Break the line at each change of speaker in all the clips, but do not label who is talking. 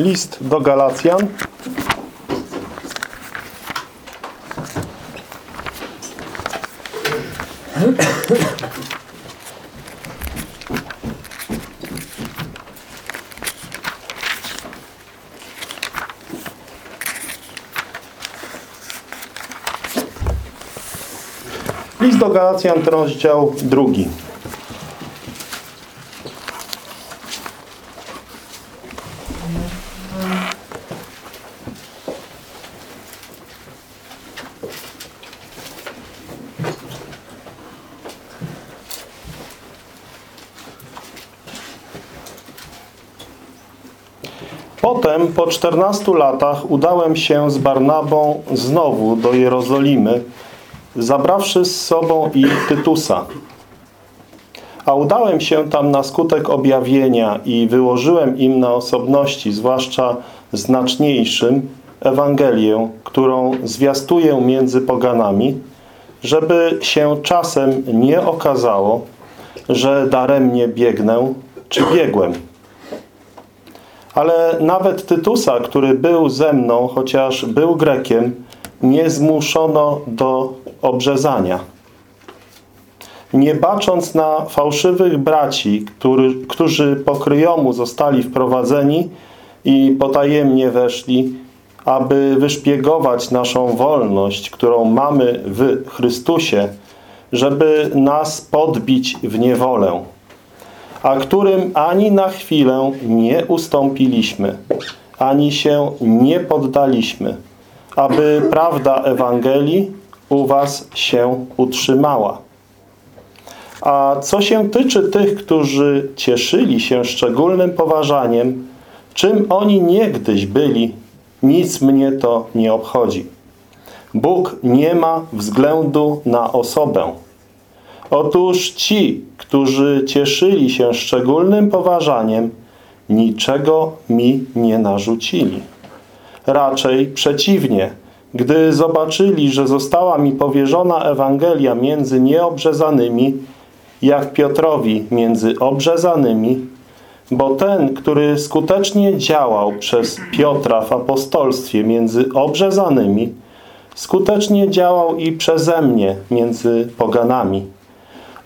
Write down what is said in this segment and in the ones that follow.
List do Galacjan. List do Galacjan, rozdział drugi. Potem, po 14 latach, udałem się z Barnabą znowu do Jerozolimy, zabrawszy z sobą i Tytusa. A udałem się tam na skutek objawienia i wyłożyłem im na osobności, zwłaszcza znaczniejszym, Ewangelię, którą zwiastuję między poganami, żeby się czasem nie okazało, że daremnie biegnę, czy biegłem. Ale nawet Tytusa, który był ze mną, chociaż był Grekiem, nie zmuszono do obrzezania. Nie bacząc na fałszywych braci, który, którzy po kryjomu zostali wprowadzeni i potajemnie weszli, aby wyszpiegować naszą wolność, którą mamy w Chrystusie, żeby nas podbić w niewolę, a którym ani na chwilę nie ustąpiliśmy, ani się nie poddaliśmy, aby prawda Ewangelii u was się utrzymała. A co się tyczy tych, którzy cieszyli się szczególnym poważaniem, czym oni niegdyś byli, nic mnie to nie obchodzi. Bóg nie ma względu na osobę. Otóż ci, którzy cieszyli się szczególnym poważaniem, niczego mi nie narzucili. Raczej przeciwnie, gdy zobaczyli, że została mi powierzona Ewangelia między nieobrzezanymi, jak Piotrowi między obrzezanymi, bo ten, który skutecznie działał przez Piotra w apostolstwie między obrzezanymi, skutecznie działał i przeze mnie między poganami.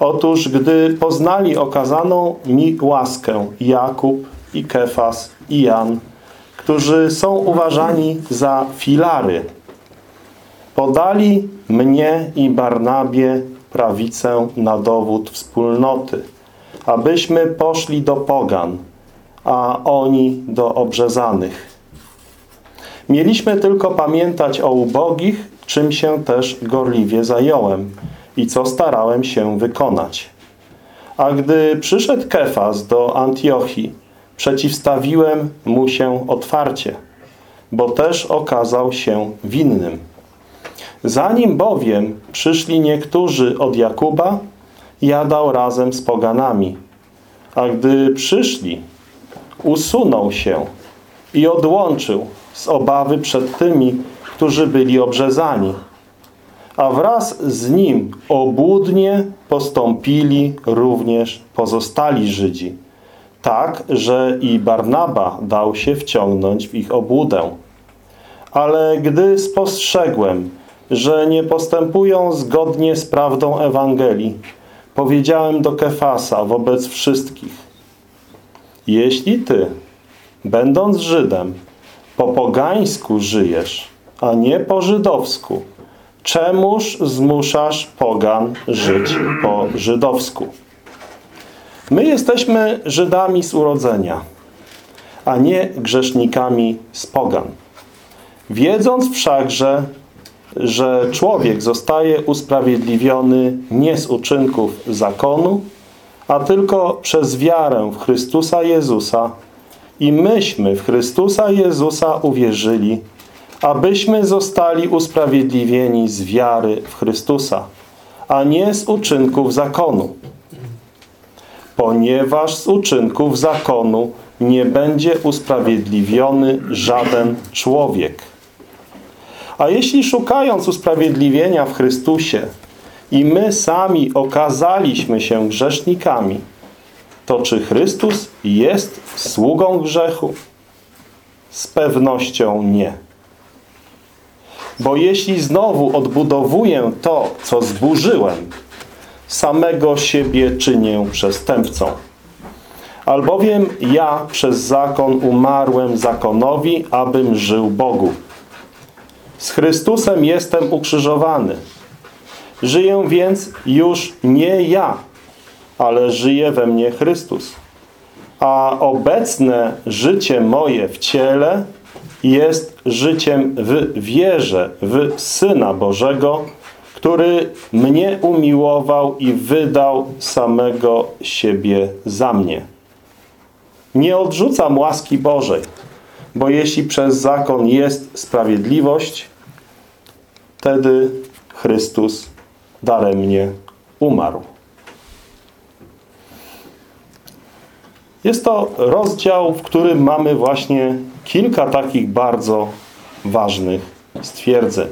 Otóż, gdy poznali okazaną mi łaskę Jakub i Kefas i Jan, którzy są uważani za filary, podali mnie i Barnabie prawicę na dowód wspólnoty, abyśmy poszli do pogan, a oni do obrzezanych. Mieliśmy tylko pamiętać o ubogich, czym się też gorliwie zająłem i co starałem się wykonać. A gdy przyszedł Kefas do Antiochii, przeciwstawiłem mu się otwarcie, bo też okazał się winnym. Zanim bowiem przyszli niektórzy od Jakuba, jadał razem z poganami. A gdy przyszli, usunął się i odłączył z obawy przed tymi, którzy byli obrzezani. A wraz z nim obłudnie postąpili również pozostali Żydzi, tak, że i Barnaba dał się wciągnąć w ich obłudę. Ale gdy spostrzegłem, że nie postępują zgodnie z prawdą Ewangelii, powiedziałem do Kefasa wobec wszystkich. Jeśli ty, będąc Żydem, po pogańsku żyjesz, a nie po żydowsku, czemuż zmuszasz pogan żyć po żydowsku? My jesteśmy Żydami z urodzenia, a nie grzesznikami z pogan. Wiedząc wszakże, że człowiek zostaje usprawiedliwiony nie z uczynków zakonu, a tylko przez wiarę w Chrystusa Jezusa i myśmy w Chrystusa Jezusa uwierzyli, abyśmy zostali usprawiedliwieni z wiary w Chrystusa, a nie z uczynków zakonu. Ponieważ z uczynków zakonu nie będzie usprawiedliwiony żaden człowiek. A jeśli szukając usprawiedliwienia w Chrystusie i my sami okazaliśmy się grzesznikami, to czy Chrystus jest sługą grzechu? Z pewnością nie. Bo jeśli znowu odbudowuję to, co zburzyłem, samego siebie czynię przestępcą. Albowiem ja przez zakon umarłem zakonowi, abym żył Bogu. Z Chrystusem jestem ukrzyżowany. Żyję więc już nie ja, ale żyje we mnie Chrystus. A obecne życie moje w ciele jest życiem w wierze w Syna Bożego, który mnie umiłował i wydał samego siebie za mnie. Nie odrzucam łaski Bożej, bo jeśli przez zakon jest sprawiedliwość, wtedy Chrystus daremnie umarł. Jest to rozdział, w którym mamy właśnie kilka takich bardzo ważnych stwierdzeń.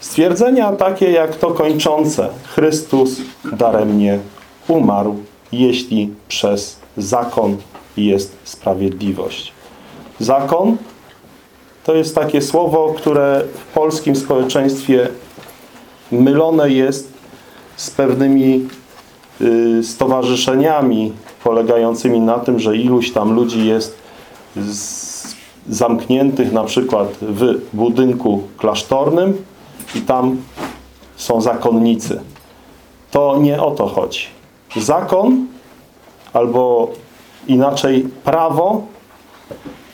Stwierdzenia takie jak to kończące. Chrystus daremnie umarł, jeśli przez zakon jest sprawiedliwość. Zakon to jest takie słowo, które w polskim społeczeństwie mylone jest z pewnymi y, stowarzyszeniami polegającymi na tym, że iluś tam ludzi jest zamkniętych na przykład w budynku klasztornym i tam są zakonnicy. To nie o to chodzi. Zakon albo inaczej prawo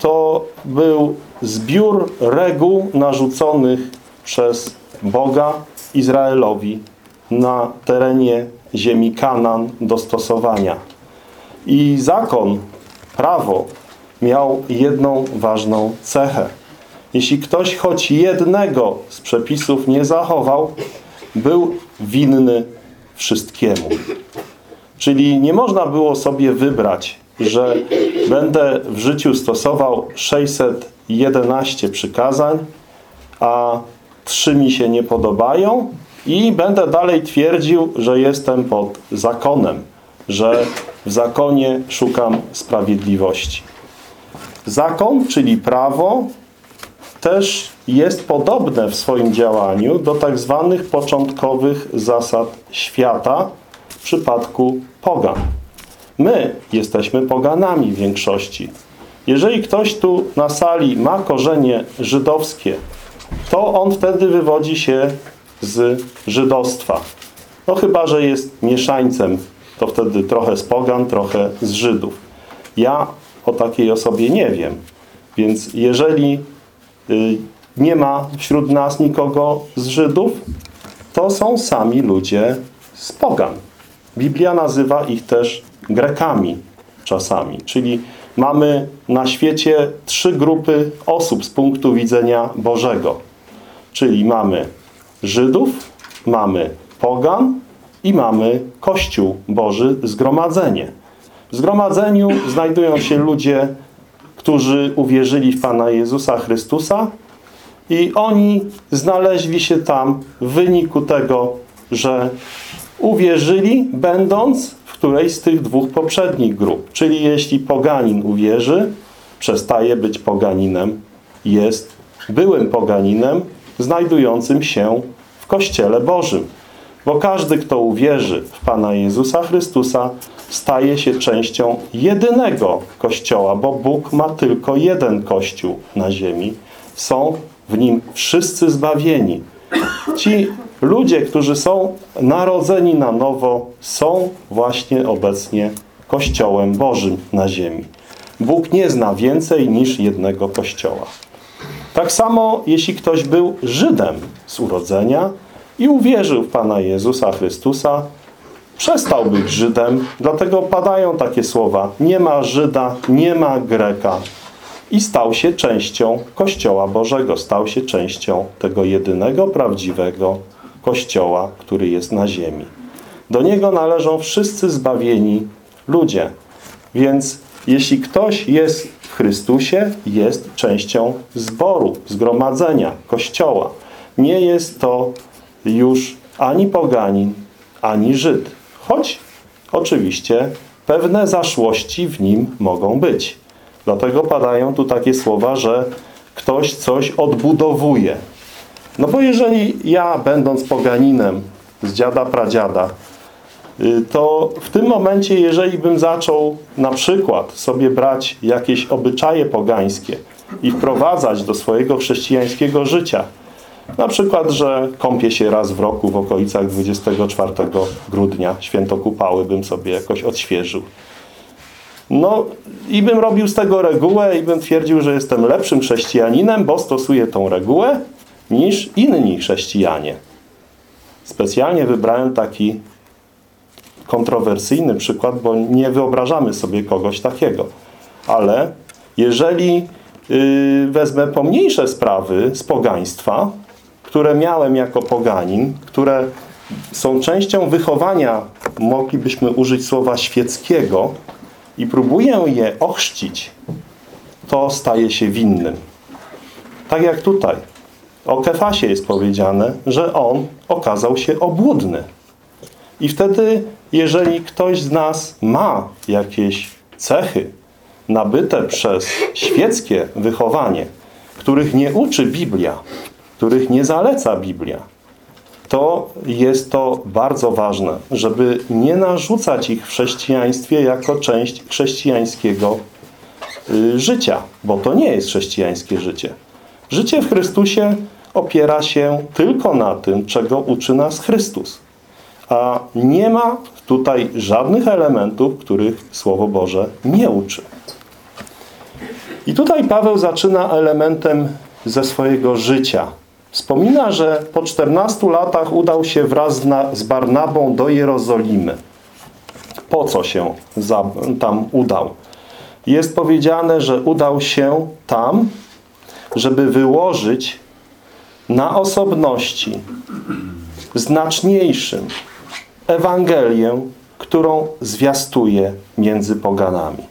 to był zbiór reguł narzuconych przez Boga Izraelowi na terenie ziemi Kanan do stosowania. I zakon, prawo miał jedną ważną cechę. Jeśli ktoś choć jednego z przepisów nie zachował, był winny wszystkiemu. Czyli nie można było sobie wybrać, że będę w życiu stosował 611 przykazań, a trzy mi się nie podobają i będę dalej twierdził, że jestem pod zakonem, że w zakonie szukam sprawiedliwości. Zakon, czyli prawo, też jest podobne w swoim działaniu do tak zwanych początkowych zasad świata w przypadku pogan. My jesteśmy poganami w większości. Jeżeli ktoś tu na sali ma korzenie żydowskie, to on wtedy wywodzi się z żydostwa. No chyba, że jest mieszańcem, to wtedy trochę z pogan, trochę z Żydów. Ja o takiej osobie nie wiem. Więc jeżeli y, nie ma wśród nas nikogo z Żydów, to są sami ludzie z pogan. Biblia nazywa ich też Grekami czasami. Czyli mamy na świecie trzy grupy osób z punktu widzenia Bożego. Czyli mamy Żydów, mamy pogan i mamy Kościół Boży, zgromadzenie. W zgromadzeniu znajdują się ludzie, którzy uwierzyli w Pana Jezusa Chrystusa i oni znaleźli się tam w wyniku tego, że uwierzyli, będąc w którejś z tych dwóch poprzednich grup. Czyli jeśli poganin uwierzy, przestaje być poganinem, jest byłym poganinem, znajdującym się w Kościele Bożym. Bo każdy, kto uwierzy w Pana Jezusa Chrystusa, staje się częścią jedynego Kościoła, bo Bóg ma tylko jeden Kościół na ziemi. Są w nim wszyscy zbawieni. Ci ludzie, którzy są narodzeni na nowo, są właśnie obecnie Kościołem Bożym na ziemi. Bóg nie zna więcej niż jednego Kościoła. Tak samo, jeśli ktoś był Żydem z urodzenia i uwierzył w Pana Jezusa Chrystusa, przestał być Żydem, dlatego padają takie słowa. Nie ma Żyda, nie ma Greka. I stał się częścią Kościoła Bożego. Stał się częścią tego jedynego, prawdziwego Kościoła, który jest na ziemi. Do Niego należą wszyscy zbawieni ludzie. Więc jeśli ktoś jest w Chrystusie, jest częścią zboru, zgromadzenia, Kościoła. Nie jest to już ani poganin, ani Żyd. Choć oczywiście pewne zaszłości w nim mogą być. Dlatego padają tu takie słowa, że ktoś coś odbudowuje. No bo jeżeli ja, będąc poganinem z dziada pradziada, y, to w tym momencie, jeżeli bym zaczął na przykład sobie brać jakieś obyczaje pogańskie i wprowadzać do swojego chrześcijańskiego życia, na przykład, że kąpię się raz w roku w okolicach 24 grudnia, święto kupały bym sobie jakoś odświeżył. No i bym robił z tego regułę i bym twierdził, że jestem lepszym chrześcijaninem, bo stosuję tą regułę niż inni chrześcijanie. Specjalnie wybrałem taki kontrowersyjny przykład, bo nie wyobrażamy sobie kogoś takiego. Ale jeżeli yy, wezmę pomniejsze sprawy z pogaństwa, które miałem jako poganin, które są częścią wychowania, moglibyśmy użyć słowa świeckiego i próbuję je ochrzcić, to staje się winnym. Tak jak tutaj. O Kefasie jest powiedziane, że on okazał się obłudny. I wtedy, jeżeli ktoś z nas ma jakieś cechy nabyte przez świeckie wychowanie, których nie uczy Biblia, których nie zaleca Biblia, to jest to bardzo ważne, żeby nie narzucać ich w chrześcijaństwie jako część chrześcijańskiego y, życia, bo to nie jest chrześcijańskie życie. Życie w Chrystusie opiera się tylko na tym, czego uczy nas Chrystus. A nie ma tutaj żadnych elementów, których Słowo Boże nie uczy. I tutaj Paweł zaczyna elementem ze swojego życia. Wspomina, że po 14 latach udał się wraz z Barnabą do Jerozolimy. Po co się tam udał? Jest powiedziane, że udał się tam, żeby wyłożyć na osobności znaczniejszym Ewangelię, którą zwiastuje między poganami.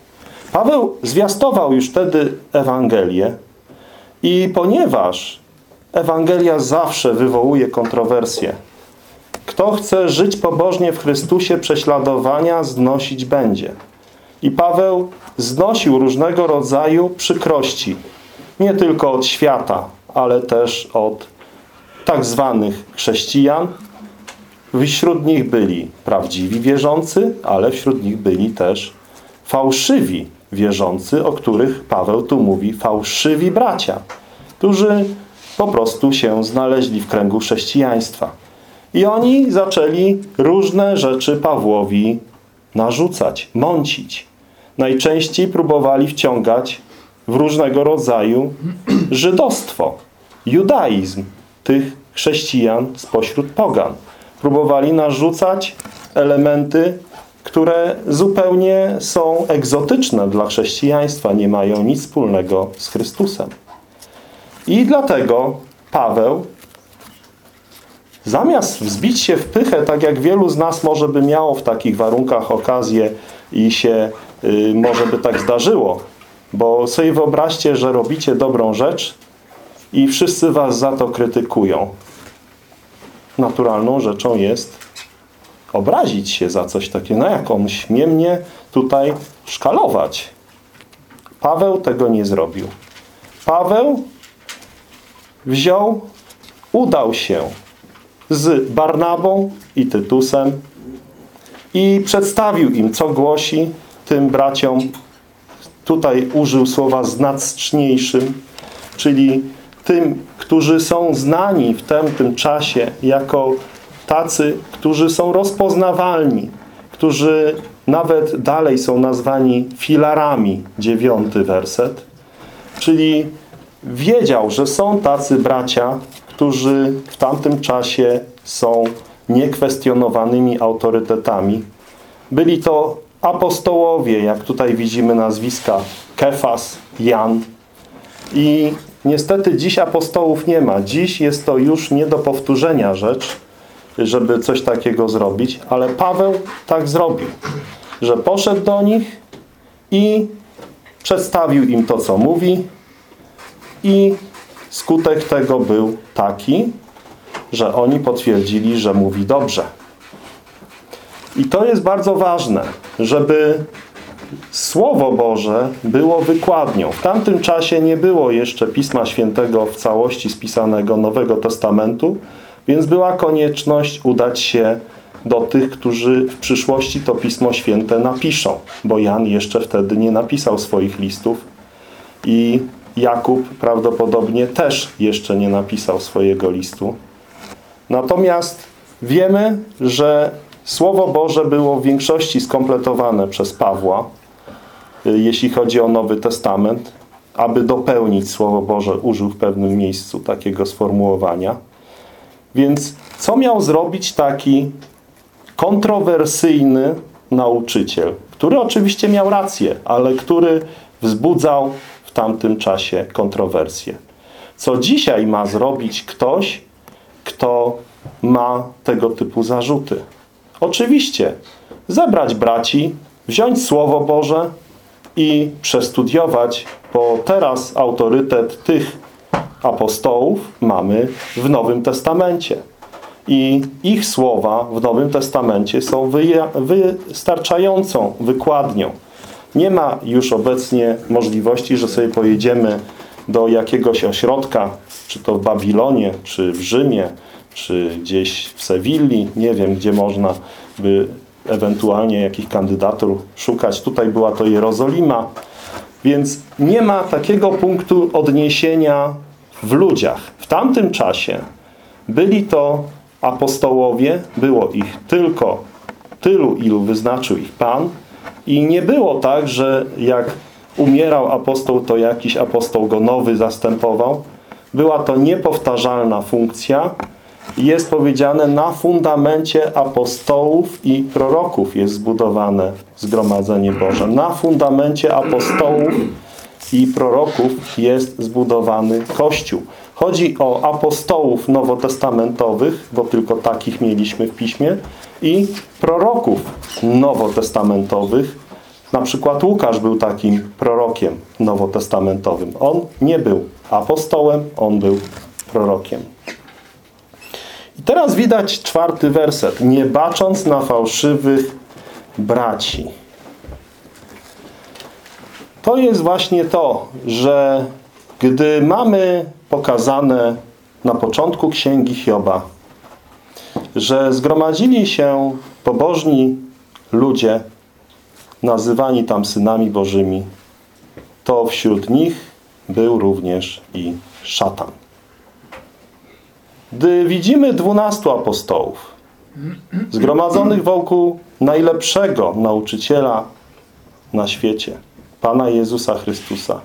Paweł zwiastował już wtedy Ewangelię i ponieważ Ewangelia zawsze wywołuje kontrowersje, kto chce żyć pobożnie w Chrystusie, prześladowania znosić będzie. I Paweł znosił różnego rodzaju przykrości. Nie tylko od świata, ale też od tak zwanych chrześcijan. Wśród nich byli prawdziwi wierzący, ale wśród nich byli też fałszywi wierzący, o których Paweł tu mówi, fałszywi bracia, którzy po prostu się znaleźli w kręgu chrześcijaństwa. I oni zaczęli różne rzeczy Pawłowi narzucać, mącić. Najczęściej próbowali wciągać w różnego rodzaju żydostwo, judaizm tych chrześcijan spośród pogan. Próbowali narzucać elementy, które zupełnie są egzotyczne dla chrześcijaństwa, nie mają nic wspólnego z Chrystusem. I dlatego Paweł zamiast wzbić się w pychę, tak jak wielu z nas może by miało w takich warunkach okazję i się y, może by tak zdarzyło, bo sobie wyobraźcie, że robicie dobrą rzecz i wszyscy was za to krytykują. Naturalną rzeczą jest obrazić się za coś takiego. No jak on śmie mnie tutaj szkalować? Paweł tego nie zrobił. Paweł wziął, udał się z Barnabą i Tytusem i przedstawił im, co głosi tym braciom. Tutaj użył słowa znaczniejszym, czyli tym, którzy są znani w tamtym czasie jako tacy, którzy są rozpoznawalni, którzy nawet dalej są nazwani filarami, dziewiąty werset, czyli wiedział, że są tacy bracia, którzy w tamtym czasie są niekwestionowanymi autorytetami. Byli to apostołowie, jak tutaj widzimy nazwiska Kefas, Jan. I niestety dziś apostołów nie ma. Dziś jest to już nie do powtórzenia rzecz, żeby coś takiego zrobić, ale Paweł tak zrobił, że poszedł do nich i przedstawił im to, co mówi, i skutek tego był taki, że oni potwierdzili, że mówi dobrze. I to jest bardzo ważne, żeby Słowo Boże było wykładnią. W tamtym czasie nie było jeszcze Pisma Świętego w całości spisanego Nowego Testamentu, więc była konieczność udać się do tych, którzy w przyszłości to Pismo Święte napiszą, bo Jan jeszcze wtedy nie napisał swoich listów i Jakub prawdopodobnie też jeszcze nie napisał swojego listu. Natomiast wiemy, że Słowo Boże było w większości skompletowane przez Pawła, y, jeśli chodzi o Nowy Testament, aby dopełnić Słowo Boże, użył w pewnym miejscu takiego sformułowania. Więc co miał zrobić taki kontrowersyjny nauczyciel, który oczywiście miał rację, ale który wzbudzał tamtym czasie kontrowersje. Co dzisiaj ma zrobić ktoś, kto ma tego typu zarzuty? Oczywiście zebrać braci, wziąć Słowo Boże i przestudiować, bo teraz autorytet tych apostołów mamy w Nowym Testamencie. I ich słowa w Nowym Testamencie są wystarczającą wykładnią. Nie ma już obecnie możliwości, że sobie pojedziemy do jakiegoś ośrodka, czy to w Babilonie, czy w Rzymie, czy gdzieś w Sewilli, nie wiem, gdzie można by ewentualnie jakich kandydatur szukać. Tutaj była to Jerozolima. Więc nie ma takiego punktu odniesienia w ludziach. W tamtym czasie byli to apostołowie, było ich tylko tylu, ilu wyznaczył ich Pan i nie było tak, że jak umierał apostoł, to jakiś apostoł go nowy zastępował. Była to niepowtarzalna funkcja jest powiedziane na fundamencie apostołów i proroków jest zbudowane zgromadzenie Boże. Na fundamencie apostołów i proroków jest zbudowany Kościół. Chodzi o apostołów nowotestamentowych, bo tylko takich mieliśmy w Piśmie, i proroków nowotestamentowych. Na przykład Łukasz był takim prorokiem nowotestamentowym. On nie był apostołem, on był prorokiem. I teraz widać czwarty werset. Nie bacząc na fałszywych braci. To jest właśnie to, że gdy mamy pokazane na początku Księgi Hioba, że zgromadzili się pobożni ludzie, nazywani tam synami bożymi, to wśród nich był również i szatan. Gdy widzimy dwunastu apostołów zgromadzonych wokół najlepszego nauczyciela na świecie, Pana Jezusa Chrystusa,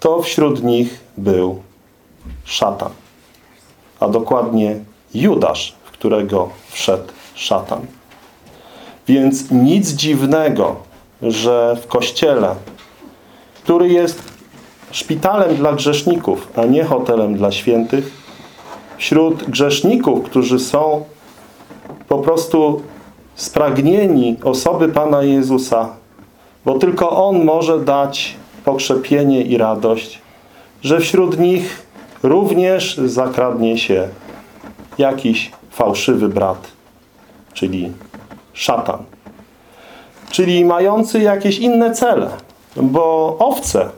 to wśród nich był szatan, a dokładnie Judasz, którego wszedł szatan. Więc nic dziwnego, że w Kościele, który jest szpitalem dla grzeszników, a nie hotelem dla świętych, wśród grzeszników, którzy są po prostu spragnieni osoby Pana Jezusa, bo tylko On może dać pokrzepienie i radość, że wśród nich również zakradnie się jakiś fałszywy brat, czyli szatan, czyli mający jakieś inne cele, bo owce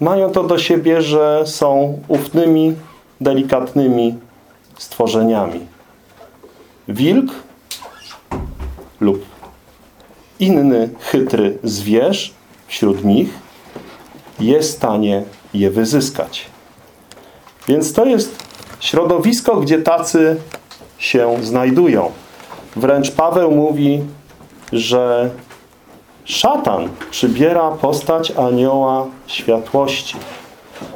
mają to do siebie, że są ufnymi, delikatnymi stworzeniami. Wilk lub inny chytry zwierz wśród nich jest w stanie je wyzyskać. Więc to jest środowisko, gdzie tacy się znajdują. Wręcz Paweł mówi, że szatan przybiera postać anioła światłości.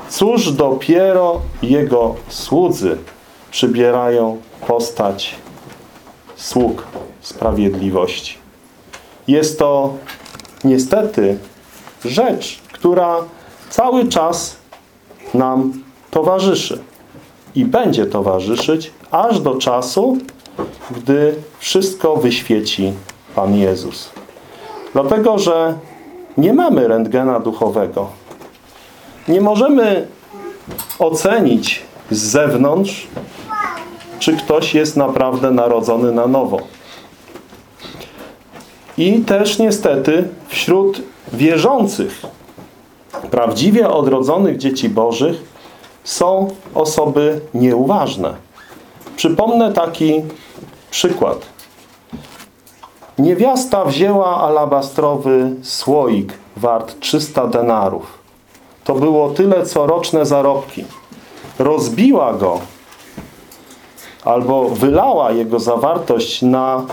Cóż dopiero jego słudzy przybierają postać sług sprawiedliwości. Jest to niestety rzecz, która cały czas nam towarzyszy i będzie towarzyszyć aż do czasu, gdy wszystko wyświeci Pan Jezus. Dlatego, że nie mamy rentgena duchowego. Nie możemy ocenić z zewnątrz, czy ktoś jest naprawdę narodzony na nowo. I też niestety wśród wierzących, prawdziwie odrodzonych dzieci bożych są osoby nieuważne. Przypomnę taki przykład. Niewiasta wzięła alabastrowy słoik wart 300 denarów. To było tyle co roczne zarobki. Rozbiła go albo wylała jego zawartość na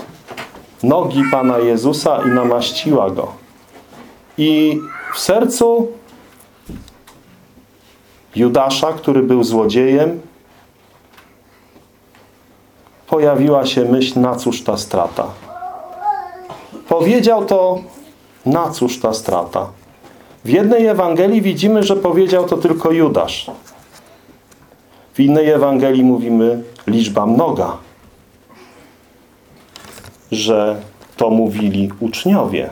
nogi Pana Jezusa i namaściła go. I w sercu Judasza, który był złodziejem, pojawiła się myśl, na cóż ta strata. Powiedział to, na cóż ta strata. W jednej Ewangelii widzimy, że powiedział to tylko Judasz. W innej Ewangelii mówimy liczba mnoga. Że to mówili uczniowie.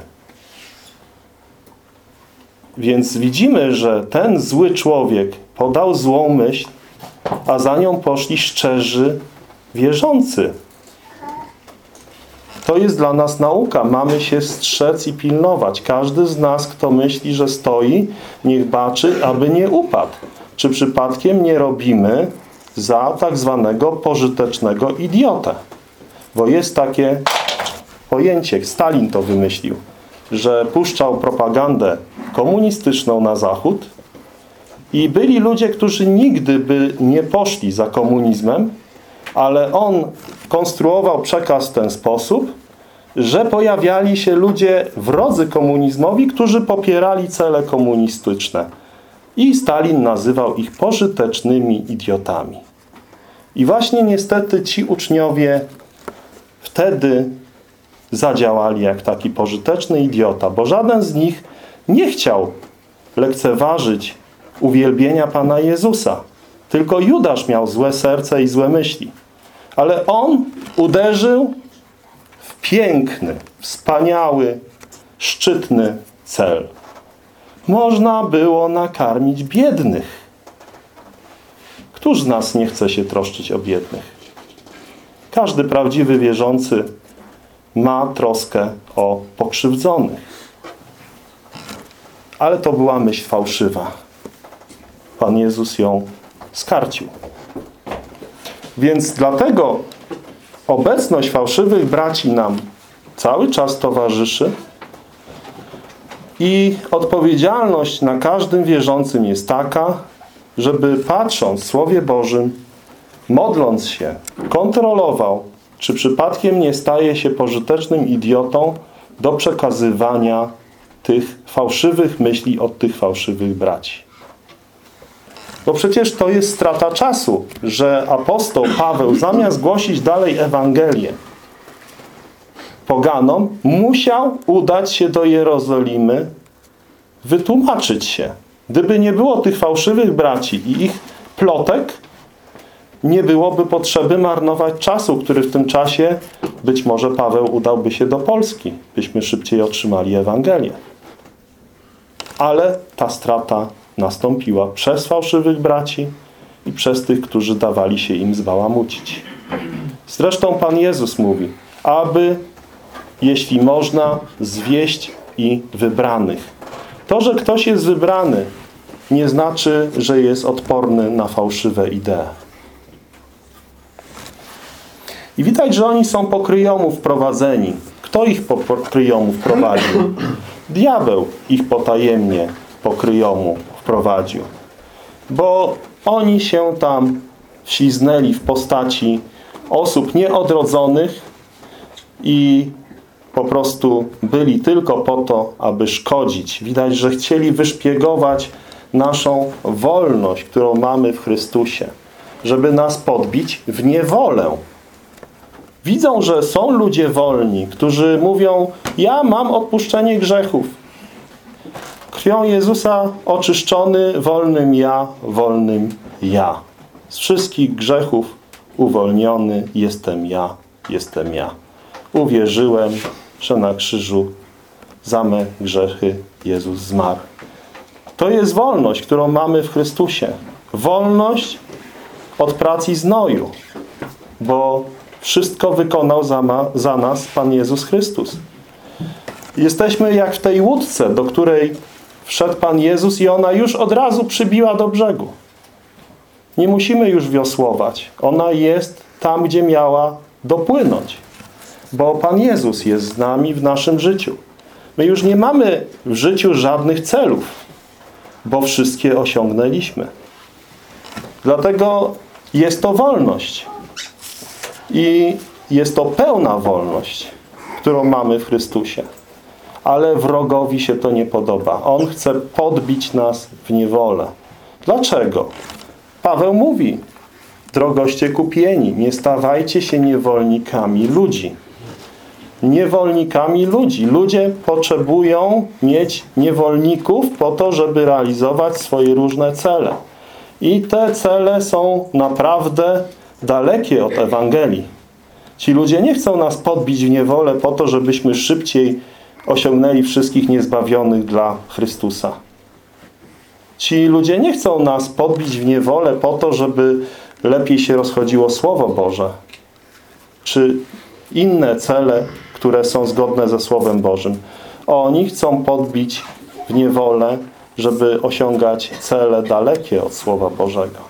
Więc widzimy, że ten zły człowiek podał złą myśl, a za nią poszli szczerzy wierzący. To jest dla nas nauka. Mamy się strzec i pilnować. Każdy z nas, kto myśli, że stoi, niech baczy, aby nie upadł. Czy przypadkiem nie robimy za tak zwanego pożytecznego idiotę? Bo jest takie pojęcie, Stalin to wymyślił, że puszczał propagandę komunistyczną na zachód i byli ludzie, którzy nigdy by nie poszli za komunizmem, ale on konstruował przekaz w ten sposób, że pojawiali się ludzie wrodzy komunizmowi, którzy popierali cele komunistyczne. I Stalin nazywał ich pożytecznymi idiotami. I właśnie niestety ci uczniowie wtedy zadziałali jak taki pożyteczny idiota, bo żaden z nich nie chciał lekceważyć uwielbienia Pana Jezusa. Tylko Judasz miał złe serce i złe myśli. Ale on uderzył w piękny, wspaniały, szczytny cel. Można było nakarmić biednych. Któż z nas nie chce się troszczyć o biednych? Każdy prawdziwy wierzący ma troskę o pokrzywdzonych. Ale to była myśl fałszywa. Pan Jezus ją skarcił. Więc dlatego obecność fałszywych braci nam cały czas towarzyszy i odpowiedzialność na każdym wierzącym jest taka, żeby patrząc w Słowie Bożym, modląc się, kontrolował, czy przypadkiem nie staje się pożytecznym idiotą do przekazywania tych fałszywych myśli od tych fałszywych braci. Bo przecież to jest strata czasu, że apostoł Paweł zamiast głosić dalej Ewangelię poganom, musiał udać się do Jerozolimy, wytłumaczyć się. Gdyby nie było tych fałszywych braci i ich plotek, nie byłoby potrzeby marnować czasu, który w tym czasie być może Paweł udałby się do Polski, byśmy szybciej otrzymali Ewangelię. Ale ta strata nastąpiła przez fałszywych braci i przez tych, którzy dawali się im zbałamucić. Zresztą Pan Jezus mówi, aby, jeśli można, zwieść i wybranych. To, że ktoś jest wybrany, nie znaczy, że jest odporny na fałszywe idee. I widać, że oni są po kryjomu wprowadzeni. Kto ich po kryjomu wprowadził? Diabeł ich potajemnie po kryjomu wprowadził. Bo oni się tam wśliznęli w postaci osób nieodrodzonych i po prostu byli tylko po to, aby szkodzić. Widać, że chcieli wyszpiegować naszą wolność, którą mamy w Chrystusie, żeby nas podbić w niewolę. Widzą, że są ludzie wolni, którzy mówią, ja mam odpuszczenie grzechów. Krwią Jezusa oczyszczony, wolnym ja, wolnym ja. Z wszystkich grzechów uwolniony jestem ja, jestem ja. Uwierzyłem, że na krzyżu za me grzechy Jezus zmarł. To jest wolność, którą mamy w Chrystusie. Wolność od pracy znoju, bo wszystko wykonał za, ma, za nas Pan Jezus Chrystus. Jesteśmy jak w tej łódce, do której wszedł Pan Jezus i ona już od razu przybiła do brzegu. Nie musimy już wiosłować. Ona jest tam, gdzie miała dopłynąć. Bo Pan Jezus jest z nami w naszym życiu. My już nie mamy w życiu żadnych celów, bo wszystkie osiągnęliśmy. Dlatego jest to wolność. I jest to pełna wolność, którą mamy w Chrystusie. Ale wrogowi się to nie podoba. On chce podbić nas w niewolę. Dlaczego? Paweł mówi, drogoście kupieni, nie stawajcie się niewolnikami ludzi. Niewolnikami ludzi. Ludzie potrzebują mieć niewolników po to, żeby realizować swoje różne cele. I te cele są naprawdę dalekie od Ewangelii. Ci ludzie nie chcą nas podbić w niewolę po to, żebyśmy szybciej osiągnęli wszystkich niezbawionych dla Chrystusa. Ci ludzie nie chcą nas podbić w niewolę po to, żeby lepiej się rozchodziło Słowo Boże. Czy inne cele, które są zgodne ze Słowem Bożym. Oni chcą podbić w niewolę, żeby osiągać cele dalekie od Słowa Bożego.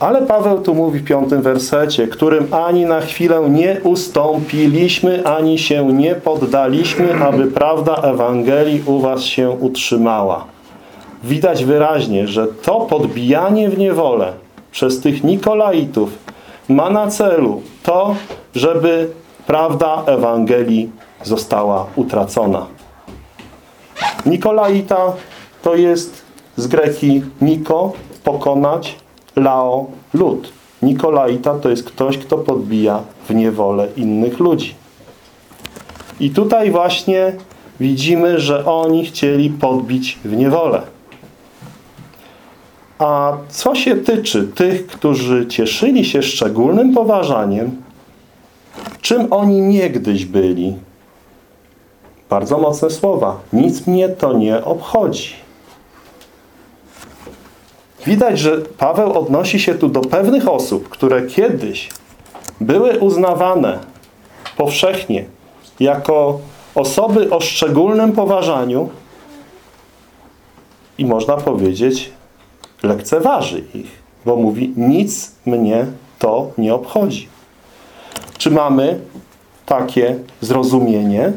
Ale Paweł tu mówi w piątym wersecie, którym ani na chwilę nie ustąpiliśmy, ani się nie poddaliśmy, aby prawda Ewangelii u was się utrzymała. Widać wyraźnie, że to podbijanie w niewolę przez tych Nikolaitów ma na celu to, żeby prawda Ewangelii została utracona. Nikolaita to jest z greki Niko, pokonać, Lao, lud. Nikolaita to jest ktoś, kto podbija w niewolę innych ludzi. I tutaj właśnie widzimy, że oni chcieli podbić w niewolę. A co się tyczy tych, którzy cieszyli się szczególnym poważaniem, czym oni niegdyś byli? Bardzo mocne słowa. Nic mnie to nie obchodzi. Widać, że Paweł odnosi się tu do pewnych osób, które kiedyś były uznawane powszechnie jako osoby o szczególnym poważaniu i można powiedzieć lekceważy ich, bo mówi nic mnie to nie obchodzi. Czy mamy takie zrozumienie,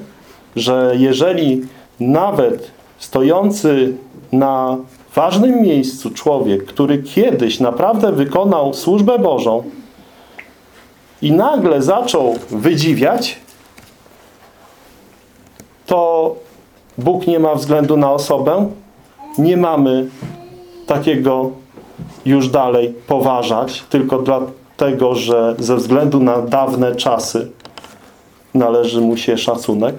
że jeżeli nawet stojący na ważnym miejscu człowiek, który kiedyś naprawdę wykonał służbę Bożą i nagle zaczął wydziwiać, to Bóg nie ma względu na osobę. Nie mamy takiego już dalej poważać, tylko dlatego, że ze względu na dawne czasy należy mu się szacunek.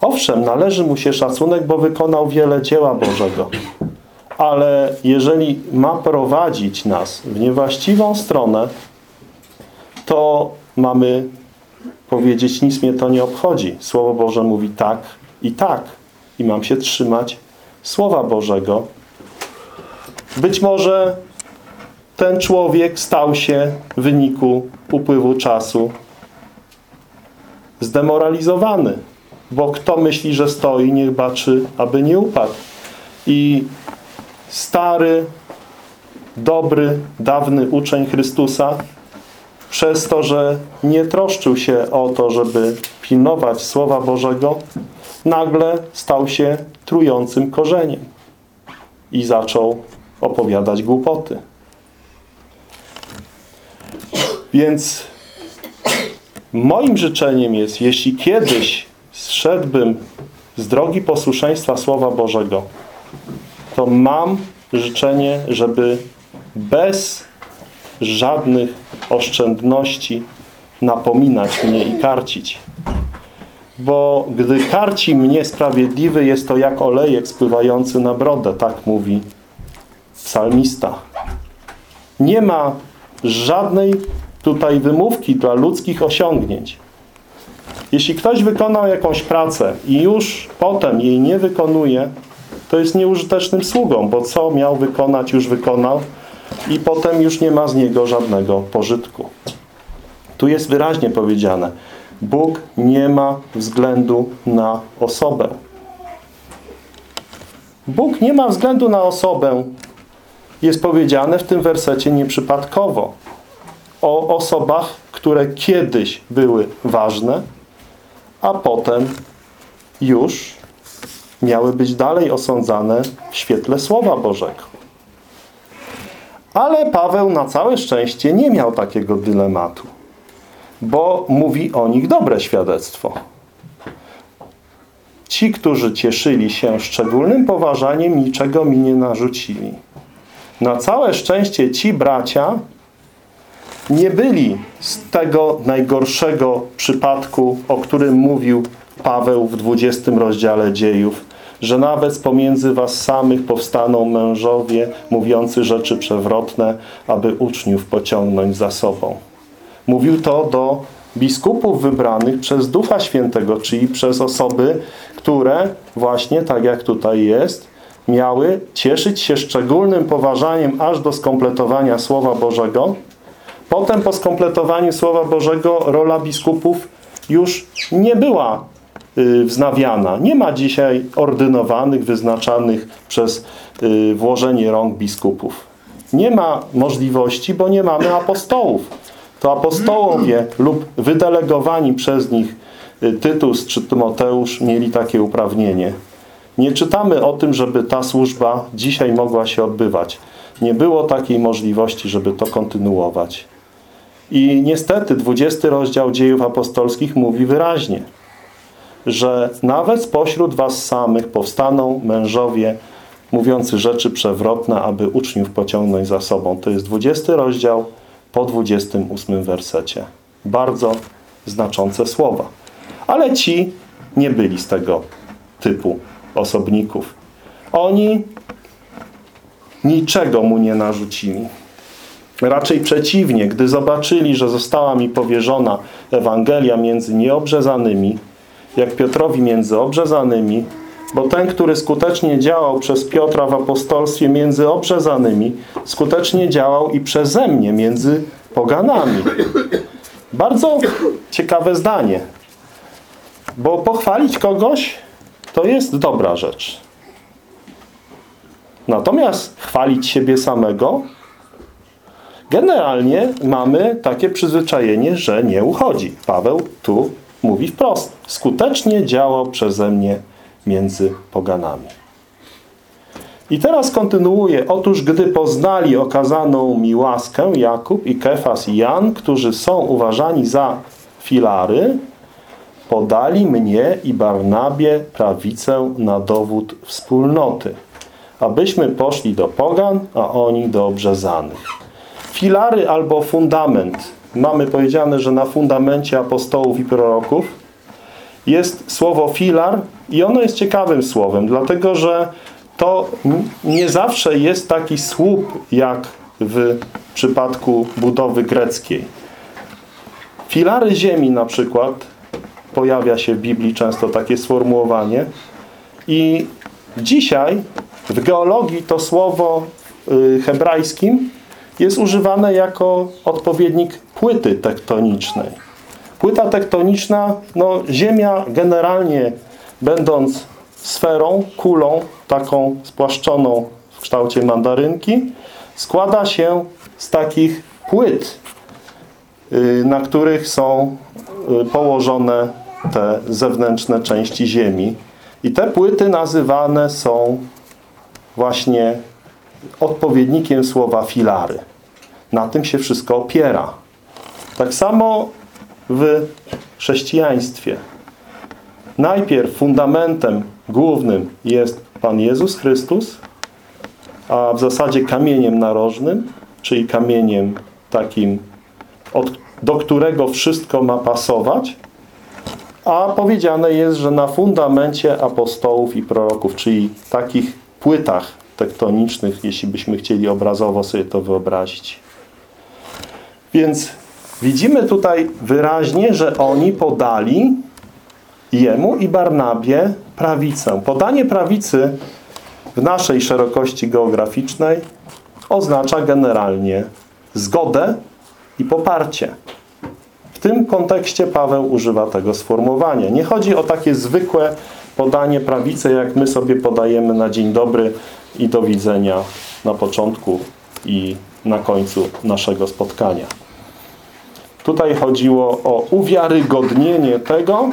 Owszem, należy mu się szacunek, bo wykonał wiele dzieła Bożego. Ale jeżeli ma prowadzić nas w niewłaściwą stronę, to mamy powiedzieć, nic mnie to nie obchodzi. Słowo Boże mówi tak i tak. I mam się trzymać Słowa Bożego. Być może ten człowiek stał się w wyniku upływu czasu zdemoralizowany bo kto myśli, że stoi, niech baczy, aby nie upadł. I stary, dobry, dawny uczeń Chrystusa przez to, że nie troszczył się o to, żeby pilnować Słowa Bożego, nagle stał się trującym korzeniem i zaczął opowiadać głupoty. Więc moim życzeniem jest, jeśli kiedyś zszedłbym z drogi posłuszeństwa Słowa Bożego, to mam życzenie, żeby bez żadnych oszczędności napominać mnie i karcić. Bo gdy karci mnie sprawiedliwy, jest to jak olejek spływający na brodę, tak mówi psalmista. Nie ma żadnej tutaj wymówki dla ludzkich osiągnięć. Jeśli ktoś wykonał jakąś pracę i już potem jej nie wykonuje, to jest nieużytecznym sługą, bo co miał wykonać, już wykonał i potem już nie ma z niego żadnego pożytku. Tu jest wyraźnie powiedziane, Bóg nie ma względu na osobę. Bóg nie ma względu na osobę. Jest powiedziane w tym wersecie nieprzypadkowo o osobach, które kiedyś były ważne, a potem już miały być dalej osądzane w świetle Słowa Bożego. Ale Paweł na całe szczęście nie miał takiego dylematu, bo mówi o nich dobre świadectwo. Ci, którzy cieszyli się szczególnym poważaniem, niczego mi nie narzucili. Na całe szczęście ci bracia nie byli z tego najgorszego przypadku, o którym mówił Paweł w 20 rozdziale dziejów, że nawet pomiędzy was samych powstaną mężowie mówiący rzeczy przewrotne, aby uczniów pociągnąć za sobą. Mówił to do biskupów wybranych przez Ducha Świętego, czyli przez osoby, które właśnie, tak jak tutaj jest, miały cieszyć się szczególnym poważaniem aż do skompletowania Słowa Bożego. Potem po Słowa Bożego rola biskupów już nie była y, wznawiana. Nie ma dzisiaj ordynowanych, wyznaczanych przez y, włożenie rąk biskupów. Nie ma możliwości, bo nie mamy apostołów. To apostołowie lub wydelegowani przez nich y, Tytus czy Tymoteusz mieli takie uprawnienie. Nie czytamy o tym, żeby ta służba dzisiaj mogła się odbywać. Nie było takiej możliwości, żeby to kontynuować. I niestety 20 rozdział dziejów apostolskich mówi wyraźnie, że nawet spośród was samych powstaną mężowie mówiący rzeczy przewrotne, aby uczniów pociągnąć za sobą. To jest 20 rozdział po 28 wersecie. Bardzo znaczące słowa. Ale ci nie byli z tego typu osobników. Oni niczego mu nie narzucili. Raczej przeciwnie, gdy zobaczyli, że została mi powierzona Ewangelia między nieobrzezanymi, jak Piotrowi między obrzezanymi, bo ten, który skutecznie działał przez Piotra w apostolstwie między obrzezanymi, skutecznie działał i przeze mnie między poganami. Bardzo ciekawe zdanie. Bo pochwalić kogoś to jest dobra rzecz. Natomiast chwalić siebie samego generalnie mamy takie przyzwyczajenie, że nie uchodzi. Paweł tu mówi wprost. Skutecznie działał przeze mnie między poganami. I teraz kontynuuje. Otóż gdy poznali okazaną mi łaskę Jakub i Kefas i Jan, którzy są uważani za filary, podali mnie i Barnabie prawicę na dowód wspólnoty, abyśmy poszli do pogan, a oni do obrzezanych. Filary albo fundament. Mamy powiedziane, że na fundamencie apostołów i proroków jest słowo filar i ono jest ciekawym słowem, dlatego że to nie zawsze jest taki słup jak w przypadku budowy greckiej. Filary ziemi na przykład pojawia się w Biblii często takie sformułowanie i dzisiaj w geologii to słowo y, hebrajskim jest używane jako odpowiednik płyty tektonicznej. Płyta tektoniczna, no ziemia generalnie będąc sferą, kulą, taką spłaszczoną w kształcie mandarynki, składa się z takich płyt, y, na których są y, położone te zewnętrzne części ziemi. I te płyty nazywane są właśnie odpowiednikiem słowa filary. Na tym się wszystko opiera. Tak samo w chrześcijaństwie. Najpierw fundamentem głównym jest Pan Jezus Chrystus, a w zasadzie kamieniem narożnym, czyli kamieniem takim, od, do którego wszystko ma pasować, a powiedziane jest, że na fundamencie apostołów i proroków, czyli takich płytach tektonicznych, jeśli byśmy chcieli obrazowo sobie to wyobrazić. Więc widzimy tutaj wyraźnie, że oni podali jemu i Barnabie prawicę. Podanie prawicy w naszej szerokości geograficznej oznacza generalnie zgodę i poparcie tym kontekście Paweł używa tego sformułowania. Nie chodzi o takie zwykłe podanie prawicy, jak my sobie podajemy na dzień dobry i do widzenia na początku i na końcu naszego spotkania. Tutaj chodziło o uwiarygodnienie tego,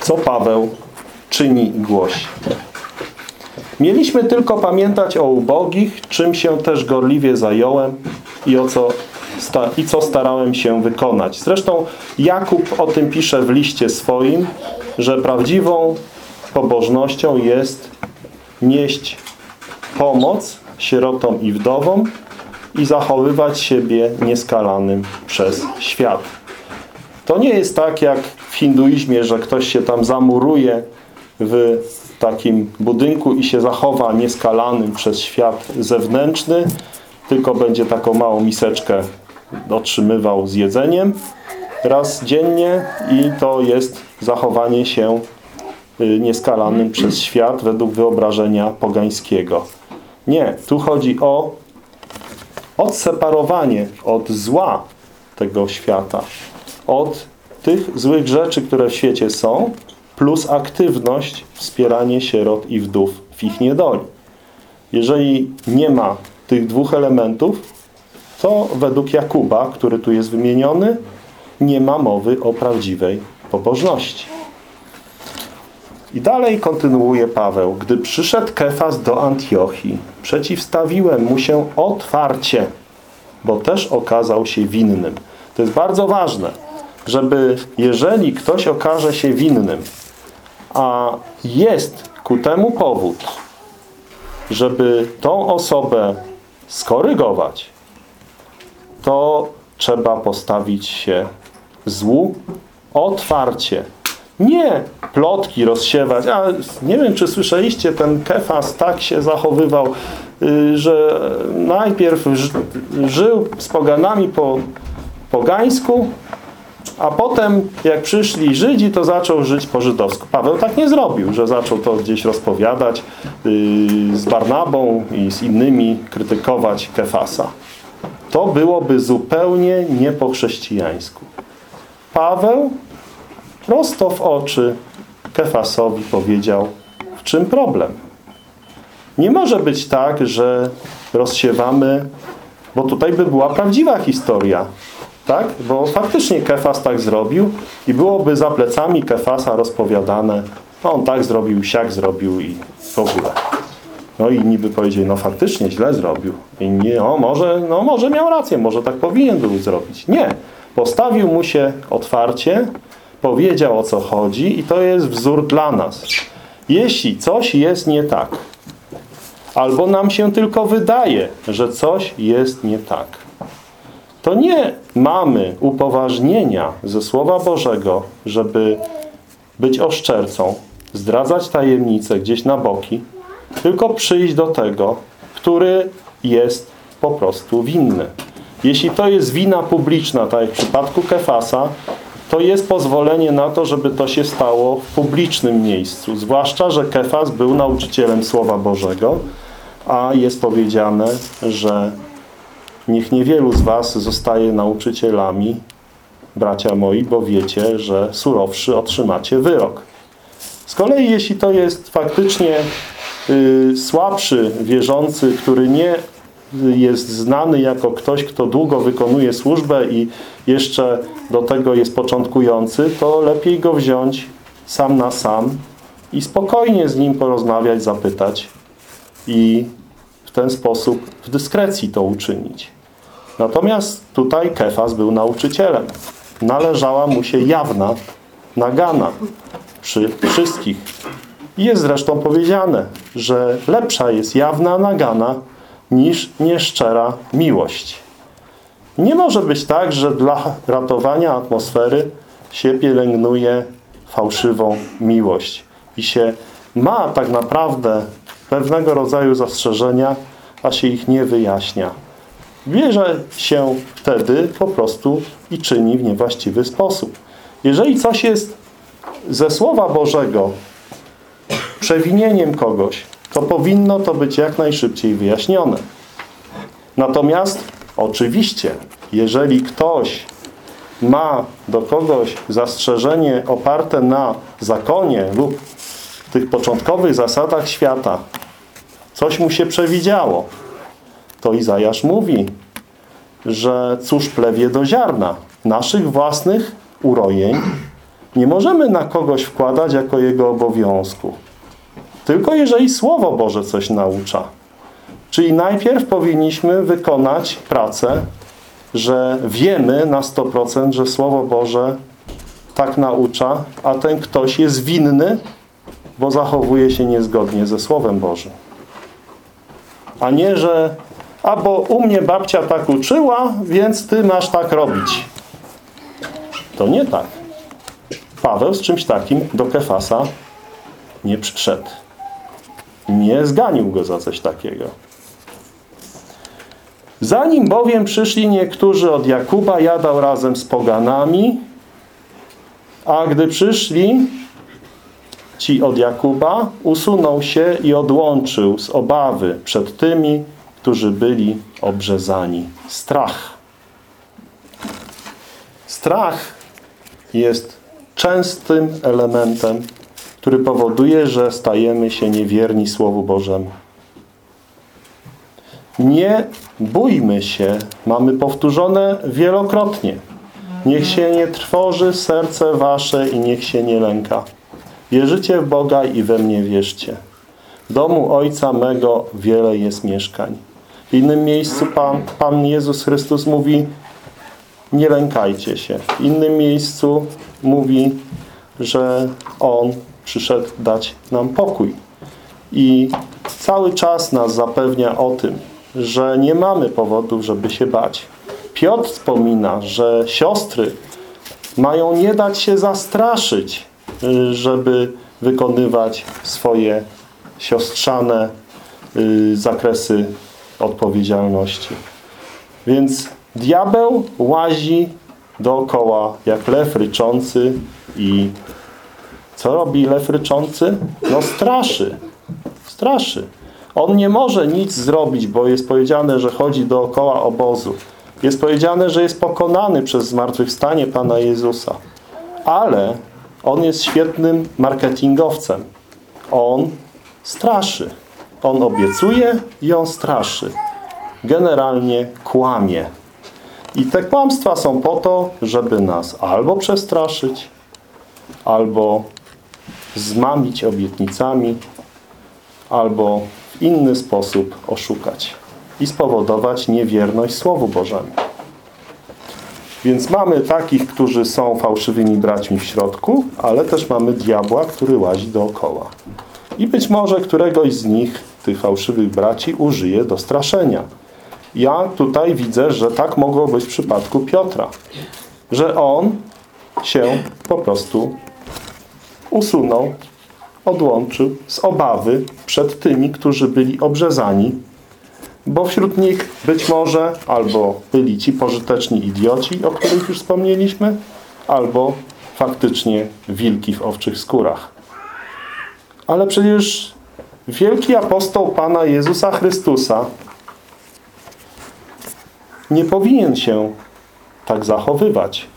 co Paweł czyni i głosi. Mieliśmy tylko pamiętać o ubogich, czym się też gorliwie zająłem i, o co, i co starałem się wykonać. Zresztą Jakub o tym pisze w liście swoim, że prawdziwą pobożnością jest nieść pomoc sierotom i wdowom i zachowywać siebie nieskalanym przez świat. To nie jest tak jak w hinduizmie, że ktoś się tam zamuruje w takim budynku i się zachowa nieskalanym przez świat zewnętrzny, tylko będzie taką małą miseczkę otrzymywał z jedzeniem raz dziennie i to jest zachowanie się y, nieskalanym przez świat według wyobrażenia pogańskiego. Nie, tu chodzi o odseparowanie od zła tego świata, od tych złych rzeczy, które w świecie są, plus aktywność, wspieranie sierot i wdów w ich niedoli. Jeżeli nie ma tych dwóch elementów, to według Jakuba, który tu jest wymieniony, nie ma mowy o prawdziwej pobożności. I dalej kontynuuje Paweł. Gdy przyszedł Kefas do Antiochii, przeciwstawiłem mu się otwarcie, bo też okazał się winnym. To jest bardzo ważne, żeby jeżeli ktoś okaże się winnym, a jest ku temu powód, żeby tą osobę skorygować, to trzeba postawić się złu otwarcie. Nie plotki rozsiewać. A nie wiem, czy słyszeliście, ten Kefas tak się zachowywał, y, że najpierw żył z poganami po pogańsku, a potem jak przyszli Żydzi, to zaczął żyć po żydowsku. Paweł tak nie zrobił, że zaczął to gdzieś rozpowiadać yy, z Barnabą i z innymi, krytykować Kefasa. To byłoby zupełnie nie po chrześcijańsku. Paweł prosto w oczy Kefasowi powiedział, w czym problem. Nie może być tak, że rozsiewamy, bo tutaj by była prawdziwa historia, tak? Bo faktycznie Kefas tak zrobił i byłoby za plecami Kefasa rozpowiadane, no on tak zrobił, siak zrobił i w ogóle. No i niby powiedzieli, no faktycznie źle zrobił. I nie, o może, no może miał rację, może tak powinien był zrobić. Nie. Postawił mu się otwarcie, powiedział o co chodzi i to jest wzór dla nas. Jeśli coś jest nie tak, albo nam się tylko wydaje, że coś jest nie tak, to nie mamy upoważnienia ze Słowa Bożego, żeby być oszczercą, zdradzać tajemnice gdzieś na boki, tylko przyjść do tego, który jest po prostu winny. Jeśli to jest wina publiczna, tak jak w przypadku Kefasa, to jest pozwolenie na to, żeby to się stało w publicznym miejscu. Zwłaszcza, że Kefas był nauczycielem Słowa Bożego, a jest powiedziane, że Niech niewielu z was zostaje nauczycielami, bracia moi, bo wiecie, że surowszy otrzymacie wyrok. Z kolei jeśli to jest faktycznie y, słabszy wierzący, który nie jest znany jako ktoś, kto długo wykonuje służbę i jeszcze do tego jest początkujący, to lepiej go wziąć sam na sam i spokojnie z nim porozmawiać, zapytać i w ten sposób w dyskrecji to uczynić. Natomiast tutaj Kefas był nauczycielem. Należała mu się jawna nagana przy wszystkich. Jest zresztą powiedziane, że lepsza jest jawna nagana niż nieszczera miłość. Nie może być tak, że dla ratowania atmosfery się pielęgnuje fałszywą miłość i się ma tak naprawdę pewnego rodzaju zastrzeżenia, a się ich nie wyjaśnia. Bierze się wtedy po prostu i czyni w niewłaściwy sposób. Jeżeli coś jest ze Słowa Bożego przewinieniem kogoś, to powinno to być jak najszybciej wyjaśnione. Natomiast oczywiście, jeżeli ktoś ma do kogoś zastrzeżenie oparte na zakonie lub tych początkowych zasadach świata, coś mu się przewidziało, to Izajasz mówi, że cóż plewie do ziarna naszych własnych urojeń nie możemy na kogoś wkładać jako jego obowiązku. Tylko jeżeli Słowo Boże coś naucza. Czyli najpierw powinniśmy wykonać pracę, że wiemy na 100%, że Słowo Boże tak naucza, a ten ktoś jest winny, bo zachowuje się niezgodnie ze Słowem Bożym. A nie, że a bo u mnie babcia tak uczyła, więc ty masz tak robić. To nie tak. Paweł z czymś takim do Kefasa nie przyszedł. Nie zganił go za coś takiego. Zanim bowiem przyszli niektórzy od Jakuba, jadał razem z poganami, a gdy przyszli ci od Jakuba, usunął się i odłączył z obawy przed tymi, którzy byli obrzezani. Strach. Strach jest częstym elementem, który powoduje, że stajemy się niewierni Słowu Bożemu. Nie bójmy się, mamy powtórzone wielokrotnie. Niech się nie trwoży serce wasze i niech się nie lęka. Wierzycie w Boga i we mnie wierzcie. W domu Ojca mego wiele jest mieszkań. W innym miejscu Pan, Pan Jezus Chrystus mówi nie lękajcie się. W innym miejscu mówi, że On przyszedł dać nam pokój. I cały czas nas zapewnia o tym, że nie mamy powodów, żeby się bać. Piotr wspomina, że siostry mają nie dać się zastraszyć, żeby wykonywać swoje siostrzane y, zakresy odpowiedzialności. Więc diabeł łazi dookoła jak lew ryczący i co robi lew ryczący? No straszy. Straszy. On nie może nic zrobić, bo jest powiedziane, że chodzi dookoła obozu. Jest powiedziane, że jest pokonany przez zmartwychwstanie Pana Jezusa. Ale on jest świetnym marketingowcem. On straszy. On obiecuje i on straszy. Generalnie kłamie. I te kłamstwa są po to, żeby nas albo przestraszyć, albo zmamić obietnicami, albo w inny sposób oszukać i spowodować niewierność Słowu Bożemu. Więc mamy takich, którzy są fałszywymi braćmi w środku, ale też mamy diabła, który łazi dookoła. I być może któregoś z nich, tych fałszywych braci, użyje do straszenia. Ja tutaj widzę, że tak mogło być w przypadku Piotra. Że on się po prostu usunął, odłączył z obawy przed tymi, którzy byli obrzezani, bo wśród nich być może albo byli ci pożyteczni idioci, o których już wspomnieliśmy, albo faktycznie wilki w owczych skórach. Ale przecież wielki apostoł Pana Jezusa Chrystusa nie powinien się tak zachowywać.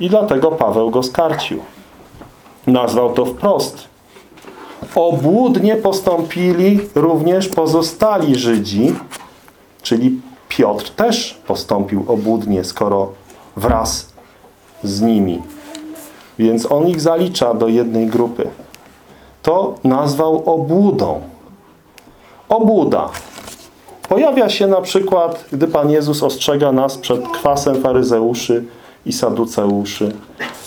I dlatego Paweł go skarcił. Nazwał to wprost. Obłudnie postąpili również pozostali Żydzi, czyli Piotr też postąpił obłudnie, skoro wraz z nimi. Więc on ich zalicza do jednej grupy. To nazwał obłudą. Obłuda. Pojawia się na przykład, gdy Pan Jezus ostrzega nas przed kwasem faryzeuszy i saduceuszy.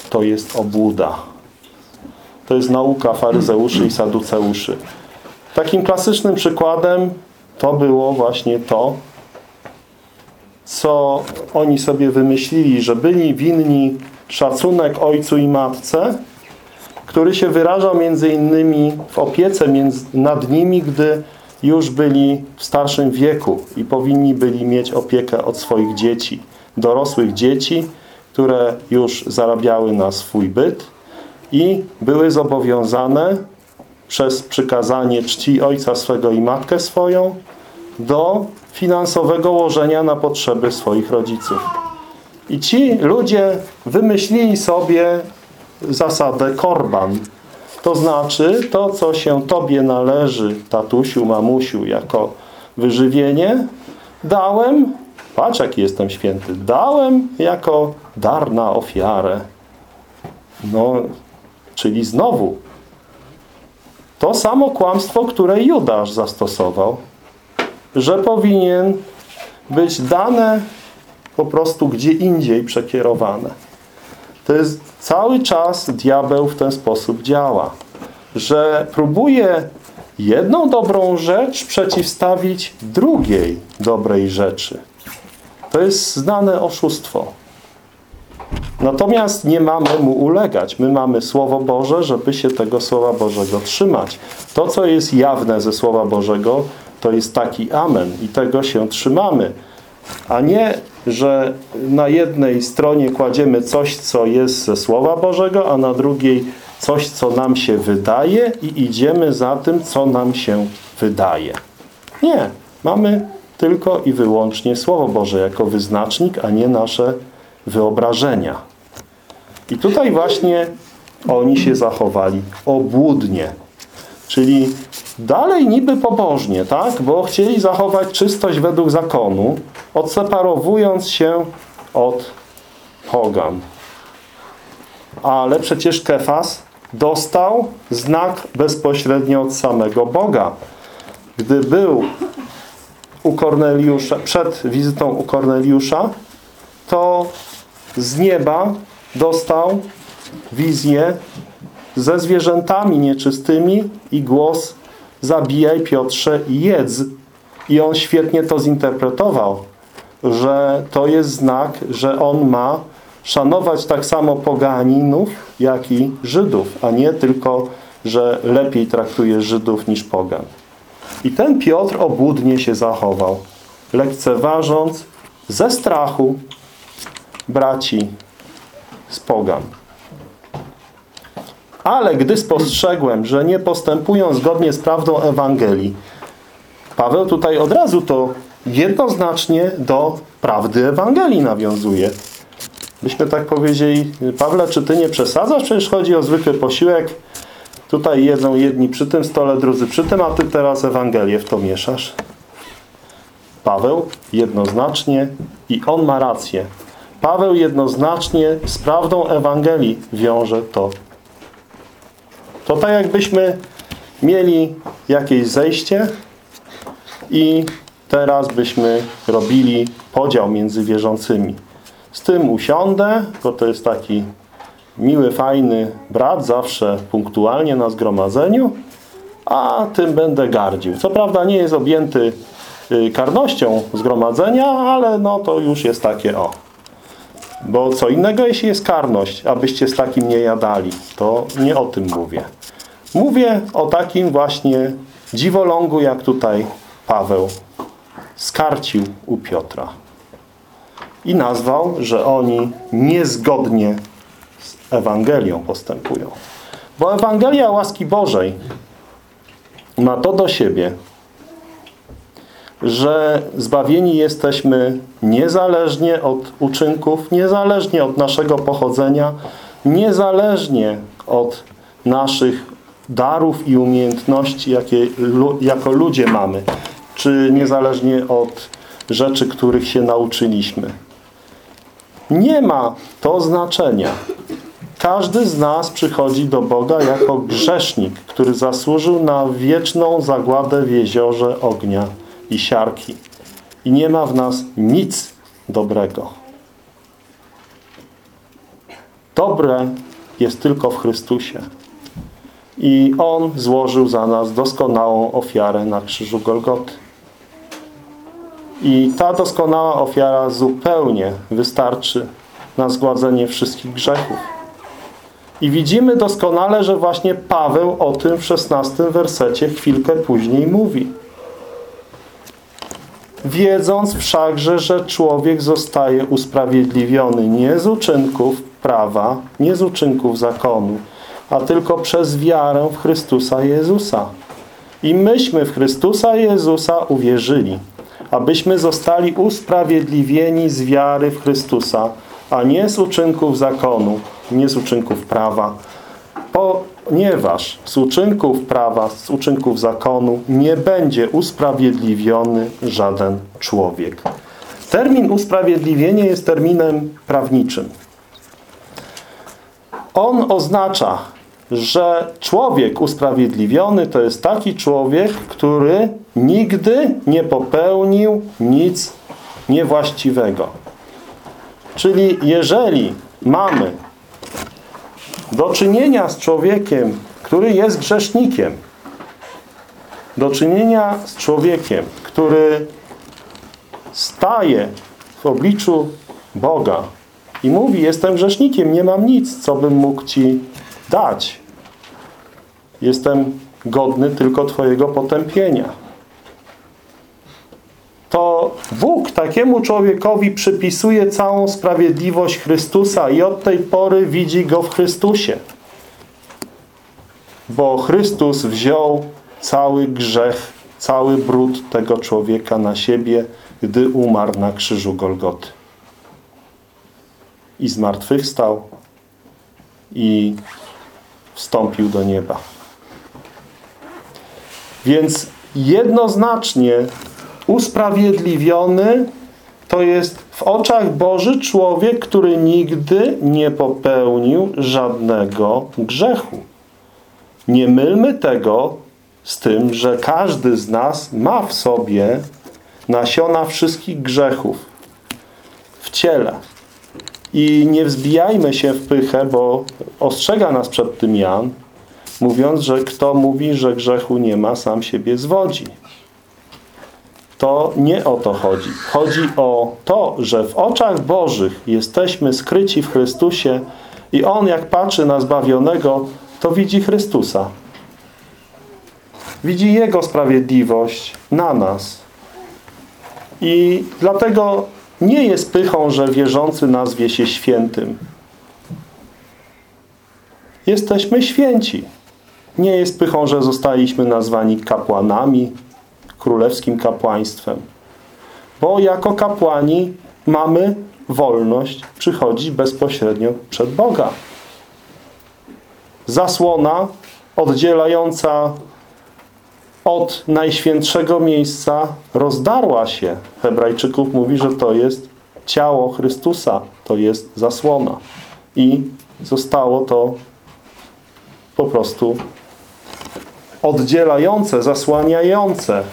To jest obłuda. To jest nauka faryzeuszy i saduceuszy. Takim klasycznym przykładem to było właśnie to, co oni sobie wymyślili, że byli winni szacunek ojcu i matce, który się wyrażał między innymi w opiece między, nad nimi, gdy już byli w starszym wieku i powinni byli mieć opiekę od swoich dzieci, dorosłych dzieci, które już zarabiały na swój byt i były zobowiązane przez przykazanie czci ojca swego i matkę swoją do finansowego łożenia na potrzeby swoich rodziców. I ci ludzie wymyślili sobie zasadę korban. To znaczy to, co się Tobie należy, tatusiu, mamusiu, jako wyżywienie, dałem, patrz jaki jestem święty, dałem jako dar na ofiarę. No, czyli znowu to samo kłamstwo, które Judasz zastosował, że powinien być dane po prostu gdzie indziej przekierowane. To jest cały czas diabeł w ten sposób działa, że próbuje jedną dobrą rzecz przeciwstawić drugiej dobrej rzeczy. To jest znane oszustwo. Natomiast nie mamy mu ulegać. My mamy Słowo Boże, żeby się tego Słowa Bożego trzymać. To, co jest jawne ze Słowa Bożego, to jest taki amen i tego się trzymamy. A nie, że na jednej stronie kładziemy coś, co jest ze Słowa Bożego, a na drugiej coś, co nam się wydaje i idziemy za tym, co nam się wydaje. Nie. Mamy tylko i wyłącznie Słowo Boże jako wyznacznik, a nie nasze wyobrażenia. I tutaj właśnie oni się zachowali obłudnie. Czyli dalej niby pobożnie, tak? Bo chcieli zachować czystość według zakonu, odseparowując się od pogan. Ale przecież Kefas dostał znak bezpośrednio od samego Boga. Gdy był u Korneliusza, przed wizytą u Korneliusza, to z nieba dostał wizję ze zwierzętami nieczystymi i głos zabijaj Piotrze i jedz. I on świetnie to zinterpretował, że to jest znak, że on ma szanować tak samo poganinów, jak i Żydów, a nie tylko, że lepiej traktuje Żydów niż pogan. I ten Piotr obłudnie się zachował, lekceważąc ze strachu braci z pogan. Ale gdy spostrzegłem, że nie postępują zgodnie z prawdą Ewangelii, Paweł tutaj od razu to jednoznacznie do prawdy Ewangelii nawiązuje. Byśmy tak powiedzieli, Pawle, czy ty nie przesadzasz? Przecież chodzi o zwykły posiłek. Tutaj jedzą jedni przy tym stole, drudzy przy tym, a ty teraz Ewangelię w to mieszasz. Paweł jednoznacznie i on ma rację. Paweł jednoznacznie z prawdą Ewangelii wiąże to. To tak jakbyśmy mieli jakieś zejście i teraz byśmy robili podział między wierzącymi. Z tym usiądę, bo to jest taki miły, fajny brat, zawsze punktualnie na zgromadzeniu, a tym będę gardził. Co prawda nie jest objęty y, karnością zgromadzenia, ale no to już jest takie o. Bo co innego, jeśli jest karność, abyście z takim nie jadali. To nie o tym mówię. Mówię o takim właśnie dziwolągu, jak tutaj Paweł skarcił u Piotra. I nazwał, że oni niezgodnie Ewangelią postępują. Bo Ewangelia łaski Bożej ma to do siebie, że zbawieni jesteśmy niezależnie od uczynków, niezależnie od naszego pochodzenia, niezależnie od naszych darów i umiejętności, jakie jako ludzie mamy, czy niezależnie od rzeczy, których się nauczyliśmy. Nie ma to znaczenia. Każdy z nas przychodzi do Boga jako grzesznik, który zasłużył na wieczną zagładę w jeziorze ognia i siarki. I nie ma w nas nic dobrego. Dobre jest tylko w Chrystusie. I On złożył za nas doskonałą ofiarę na krzyżu Golgoty. I ta doskonała ofiara zupełnie wystarczy na zgładzenie wszystkich grzechów. I widzimy doskonale, że właśnie Paweł o tym w szesnastym wersecie chwilkę później mówi wiedząc wszakże, że człowiek zostaje usprawiedliwiony nie z uczynków prawa, nie z uczynków zakonu, a tylko przez wiarę w Chrystusa Jezusa. I myśmy w Chrystusa Jezusa uwierzyli, abyśmy zostali usprawiedliwieni z wiary w Chrystusa a nie z uczynków zakonu, nie z uczynków prawa, ponieważ z uczynków prawa, z uczynków zakonu nie będzie usprawiedliwiony żaden człowiek. Termin usprawiedliwienie jest terminem prawniczym. On oznacza, że człowiek usprawiedliwiony to jest taki człowiek, który nigdy nie popełnił nic niewłaściwego. Czyli jeżeli mamy do czynienia z człowiekiem, który jest grzesznikiem, do czynienia z człowiekiem, który staje w obliczu Boga i mówi, jestem grzesznikiem, nie mam nic, co bym mógł Ci dać. Jestem godny tylko Twojego potępienia. To Bóg takiemu człowiekowi przypisuje całą sprawiedliwość Chrystusa i od tej pory widzi go w Chrystusie. Bo Chrystus wziął cały grzech, cały brud tego człowieka na siebie, gdy umarł na krzyżu Golgoty. I zmartwychwstał i wstąpił do nieba. Więc jednoznacznie usprawiedliwiony to jest w oczach Boży człowiek, który nigdy nie popełnił żadnego grzechu. Nie mylmy tego z tym, że każdy z nas ma w sobie nasiona wszystkich grzechów w ciele. I nie wzbijajmy się w pychę, bo ostrzega nas przed tym Jan, mówiąc, że kto mówi, że grzechu nie ma, sam siebie zwodzi. To nie o to chodzi. Chodzi o to, że w oczach Bożych jesteśmy skryci w Chrystusie i On jak patrzy na zbawionego, to widzi Chrystusa. Widzi Jego sprawiedliwość na nas. I dlatego nie jest pychą, że wierzący nazwie się świętym. Jesteśmy święci. Nie jest pychą, że zostaliśmy nazwani kapłanami, królewskim kapłaństwem. Bo jako kapłani mamy wolność przychodzić bezpośrednio przed Boga. Zasłona oddzielająca od najświętszego miejsca rozdarła się. Hebrajczyków mówi, że to jest ciało Chrystusa, to jest zasłona. I zostało to po prostu oddzielające, zasłaniające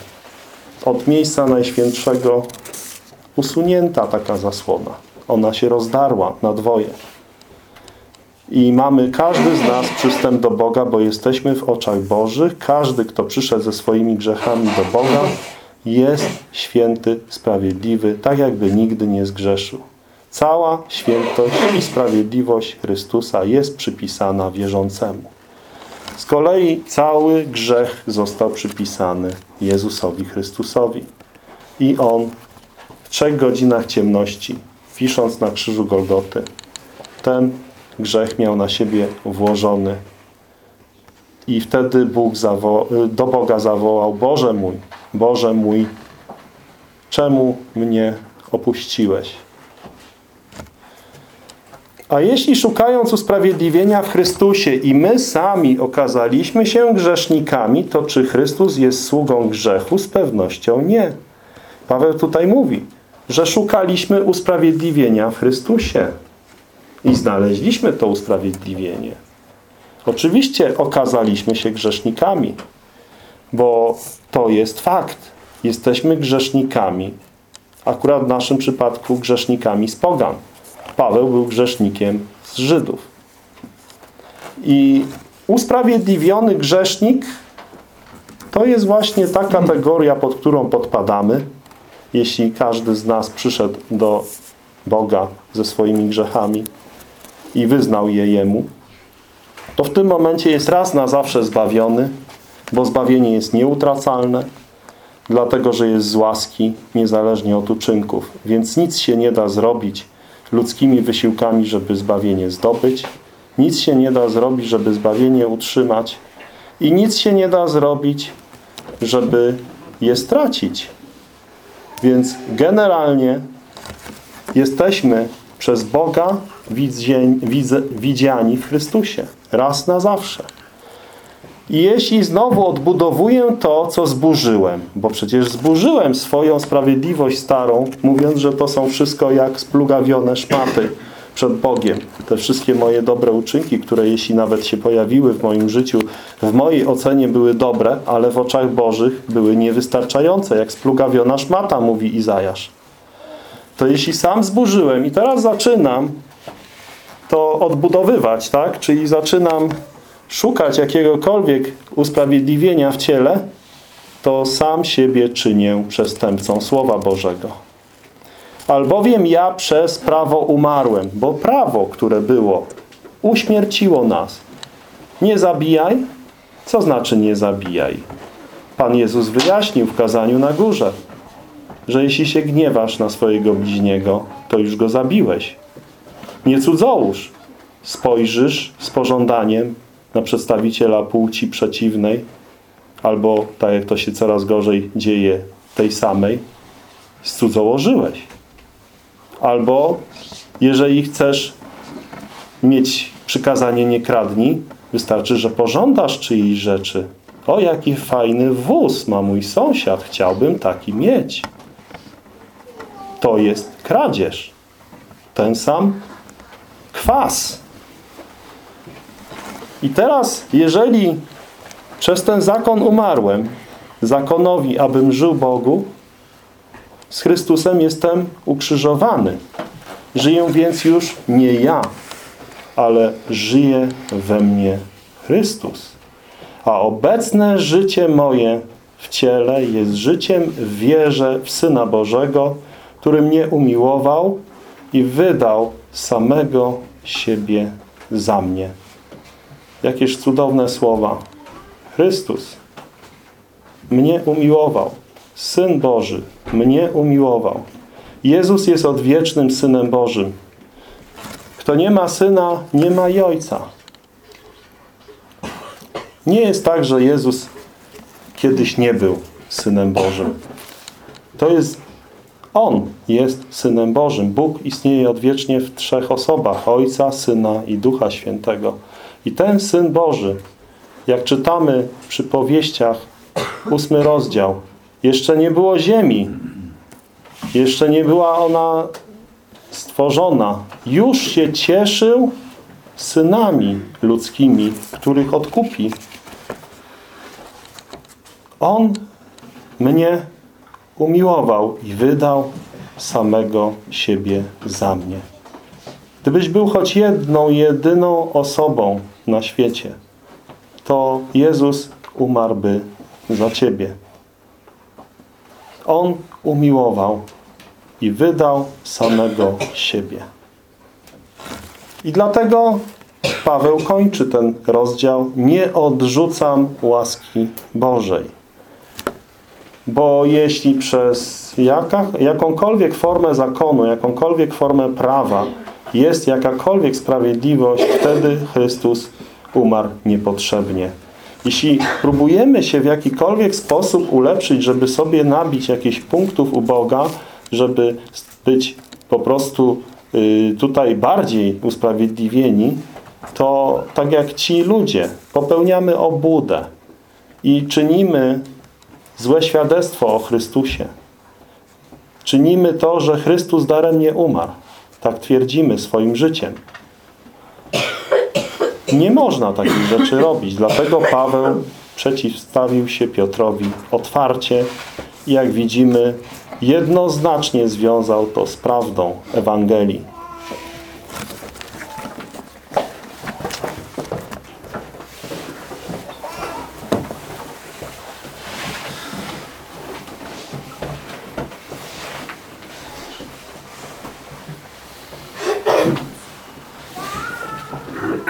od miejsca najświętszego usunięta taka zasłona. Ona się rozdarła na dwoje. I mamy każdy z nas przystęp do Boga, bo jesteśmy w oczach Bożych. Każdy, kto przyszedł ze swoimi grzechami do Boga, jest święty, sprawiedliwy, tak jakby nigdy nie zgrzeszył. Cała świętość i sprawiedliwość Chrystusa jest przypisana wierzącemu. Z kolei cały grzech został przypisany Jezusowi Chrystusowi. I On w trzech godzinach ciemności, wisząc na krzyżu Golgoty, ten grzech miał na siebie włożony. I wtedy Bóg do Boga zawołał, Boże mój, Boże mój, czemu mnie opuściłeś? A jeśli szukając usprawiedliwienia w Chrystusie i my sami okazaliśmy się grzesznikami, to czy Chrystus jest sługą grzechu? Z pewnością nie. Paweł tutaj mówi, że szukaliśmy usprawiedliwienia w Chrystusie i znaleźliśmy to usprawiedliwienie. Oczywiście okazaliśmy się grzesznikami, bo to jest fakt. Jesteśmy grzesznikami. Akurat w naszym przypadku grzesznikami z pogan. Paweł był grzesznikiem z Żydów. I usprawiedliwiony grzesznik to jest właśnie ta kategoria, pod którą podpadamy, jeśli każdy z nas przyszedł do Boga ze swoimi grzechami i wyznał je Jemu, to w tym momencie jest raz na zawsze zbawiony, bo zbawienie jest nieutracalne, dlatego, że jest z łaski, niezależnie od uczynków. Więc nic się nie da zrobić ludzkimi wysiłkami, żeby zbawienie zdobyć. Nic się nie da zrobić, żeby zbawienie utrzymać. I nic się nie da zrobić, żeby je stracić. Więc generalnie jesteśmy przez Boga widziani w Chrystusie. Raz na zawsze. Jeśli znowu odbudowuję to, co zburzyłem, bo przecież zburzyłem swoją sprawiedliwość starą, mówiąc, że to są wszystko jak splugawione szmaty przed Bogiem. Te wszystkie moje dobre uczynki, które jeśli nawet się pojawiły w moim życiu, w mojej ocenie były dobre, ale w oczach Bożych były niewystarczające, jak splugawiona szmata, mówi Izajasz. To jeśli sam zburzyłem i teraz zaczynam to odbudowywać, tak? Czyli zaczynam szukać jakiegokolwiek usprawiedliwienia w ciele, to sam siebie czynię przestępcą Słowa Bożego. Albowiem ja przez prawo umarłem, bo prawo, które było, uśmierciło nas. Nie zabijaj? Co znaczy nie zabijaj? Pan Jezus wyjaśnił w kazaniu na górze, że jeśli się gniewasz na swojego bliźniego, to już go zabiłeś. Nie cudzołóż. Spojrzysz z pożądaniem na przedstawiciela płci przeciwnej albo, tak jak to się coraz gorzej dzieje, tej samej, cudzołożyłeś. Albo jeżeli chcesz mieć przykazanie nie kradnij, wystarczy, że pożądasz czyjejś rzeczy. O, jaki fajny wóz ma mój sąsiad, chciałbym taki mieć. To jest kradzież. Ten sam kwas. I teraz, jeżeli przez ten zakon umarłem, zakonowi, abym żył Bogu, z Chrystusem jestem ukrzyżowany. Żyję więc już nie ja, ale żyje we mnie Chrystus. A obecne życie moje w ciele jest życiem w wierze w Syna Bożego, który mnie umiłował i wydał samego siebie za mnie. Jakież cudowne słowa. Chrystus mnie umiłował. Syn Boży mnie umiłował. Jezus jest odwiecznym Synem Bożym. Kto nie ma Syna, nie ma i Ojca. Nie jest tak, że Jezus kiedyś nie był Synem Bożym. To jest On jest Synem Bożym. Bóg istnieje odwiecznie w trzech osobach. Ojca, Syna i Ducha Świętego. I ten Syn Boży, jak czytamy przy powieściach, ósmy rozdział, jeszcze nie było ziemi. Jeszcze nie była ona stworzona. Już się cieszył synami ludzkimi, których odkupi. On mnie umiłował i wydał samego siebie za mnie. Gdybyś był choć jedną, jedyną osobą na świecie, to Jezus umarłby za ciebie. On umiłował i wydał samego siebie. I dlatego Paweł kończy ten rozdział Nie odrzucam łaski Bożej. Bo jeśli przez jaka, jakąkolwiek formę zakonu, jakąkolwiek formę prawa jest jakakolwiek sprawiedliwość, wtedy Chrystus umarł niepotrzebnie. Jeśli próbujemy się w jakikolwiek sposób ulepszyć, żeby sobie nabić jakichś punktów u Boga, żeby być po prostu y, tutaj bardziej usprawiedliwieni, to tak jak ci ludzie popełniamy obłudę i czynimy złe świadectwo o Chrystusie. Czynimy to, że Chrystus daremnie umarł. Tak twierdzimy swoim życiem. Nie można takich rzeczy robić. Dlatego Paweł przeciwstawił się Piotrowi otwarcie i jak widzimy jednoznacznie związał to z prawdą Ewangelii.
Nie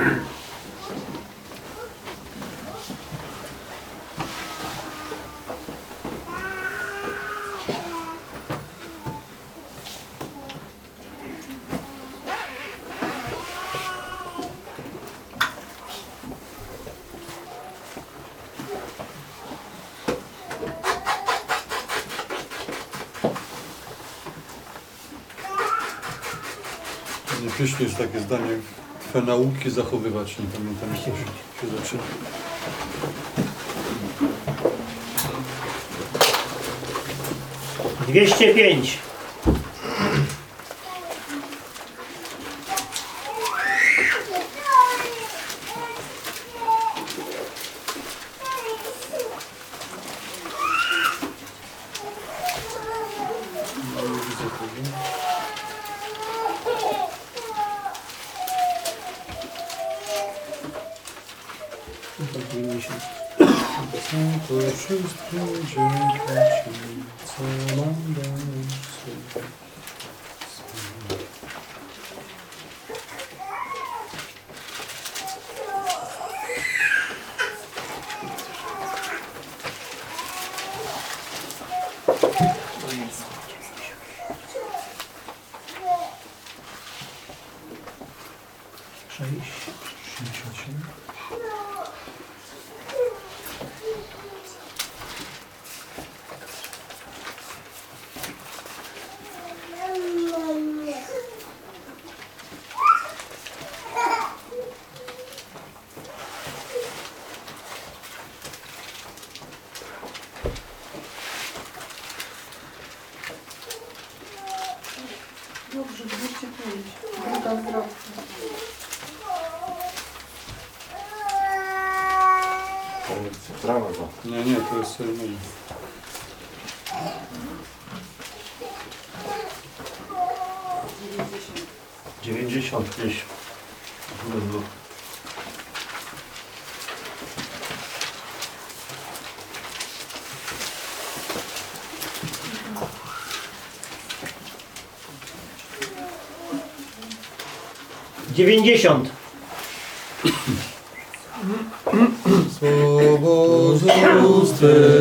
pysznie, takie zdanie nauki zachowywać, nie pamiętam jak się, się zaczyna.
Dwieście pięć.
Tam jest.
Nie, nie, to jest sermina.
Dziewięćdziesiąt gdzieś.
Dziewięćdziesiąt. Amen.